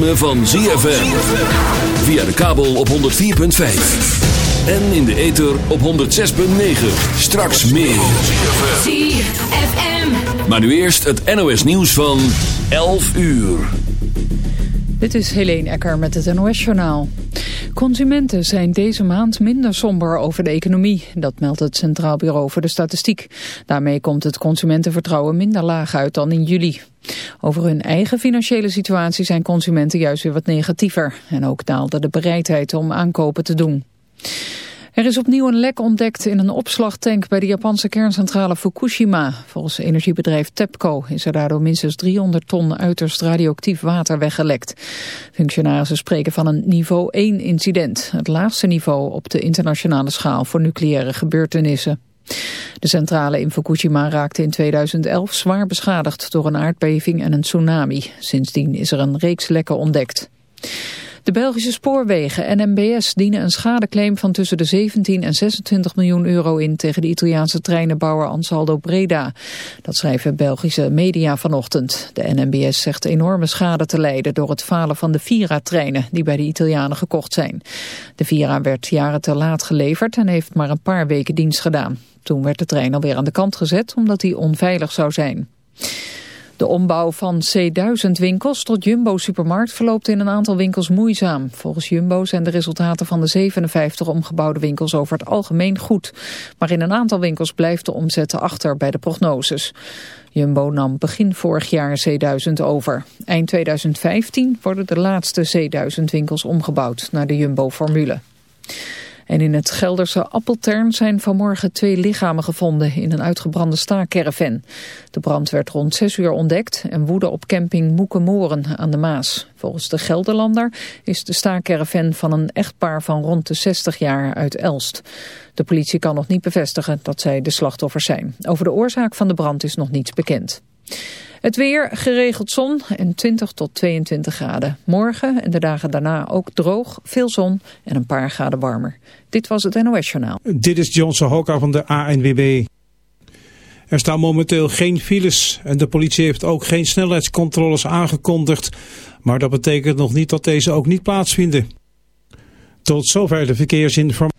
ritme van ZFM. Via de kabel op 104.5. En in de ether op 106.9. Straks meer. ZFM. Maar nu eerst het NOS nieuws van 11 uur. Dit is Helene Ecker met het NOS-journaal. Consumenten zijn deze maand minder somber over de economie. Dat meldt het Centraal Bureau voor de Statistiek. Daarmee komt het consumentenvertrouwen minder laag uit dan in juli. Over hun eigen financiële situatie zijn consumenten juist weer wat negatiever. En ook daalde de bereidheid om aankopen te doen. Er is opnieuw een lek ontdekt in een opslagtank bij de Japanse kerncentrale Fukushima. Volgens energiebedrijf TEPCO is er daardoor minstens 300 ton uiterst radioactief water weggelekt. Functionarissen spreken van een niveau 1 incident, het laagste niveau op de internationale schaal voor nucleaire gebeurtenissen. De centrale in Fukushima raakte in 2011 zwaar beschadigd door een aardbeving en een tsunami. Sindsdien is er een reeks lekken ontdekt. De Belgische spoorwegen en dienen een schadeclaim van tussen de 17 en 26 miljoen euro in tegen de Italiaanse treinenbouwer Ansaldo Breda. Dat schrijven Belgische media vanochtend. De NMBS zegt enorme schade te lijden door het falen van de Vira-treinen die bij de Italianen gekocht zijn. De Vira werd jaren te laat geleverd en heeft maar een paar weken dienst gedaan. Toen werd de trein alweer aan de kant gezet omdat hij onveilig zou zijn. De ombouw van C1000 winkels tot Jumbo Supermarkt verloopt in een aantal winkels moeizaam. Volgens Jumbo zijn de resultaten van de 57 omgebouwde winkels over het algemeen goed. Maar in een aantal winkels blijft de omzet achter bij de prognoses. Jumbo nam begin vorig jaar C1000 over. Eind 2015 worden de laatste C1000 winkels omgebouwd naar de Jumbo-formule. En in het Gelderse Appeltern zijn vanmorgen twee lichamen gevonden in een uitgebrande staakerven. De brand werd rond 6 uur ontdekt en woedde op camping Moekemoren aan de Maas. Volgens de Gelderlander is de staakerven van een echtpaar van rond de 60 jaar uit Elst. De politie kan nog niet bevestigen dat zij de slachtoffers zijn. Over de oorzaak van de brand is nog niets bekend. Het weer, geregeld zon en 20 tot 22 graden. Morgen en de dagen daarna ook droog, veel zon en een paar graden warmer. Dit was het NOS Journaal. Dit is Johnson Hoka van de ANWB. Er staan momenteel geen files en de politie heeft ook geen snelheidscontroles aangekondigd. Maar dat betekent nog niet dat deze ook niet plaatsvinden. Tot zover de verkeersinformatie.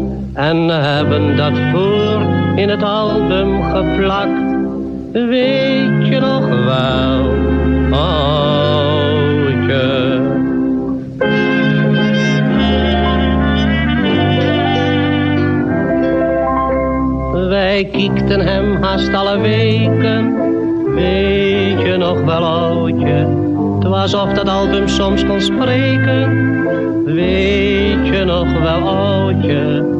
En hebben dat voor in het album geplakt. Weet je nog wel, oudje. Wij kiekten hem haast alle weken. Weet je nog wel, oudje? Was of dat album soms kon spreken. Weet je nog wel, oudje?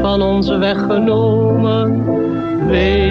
van onze weggenomen. genomen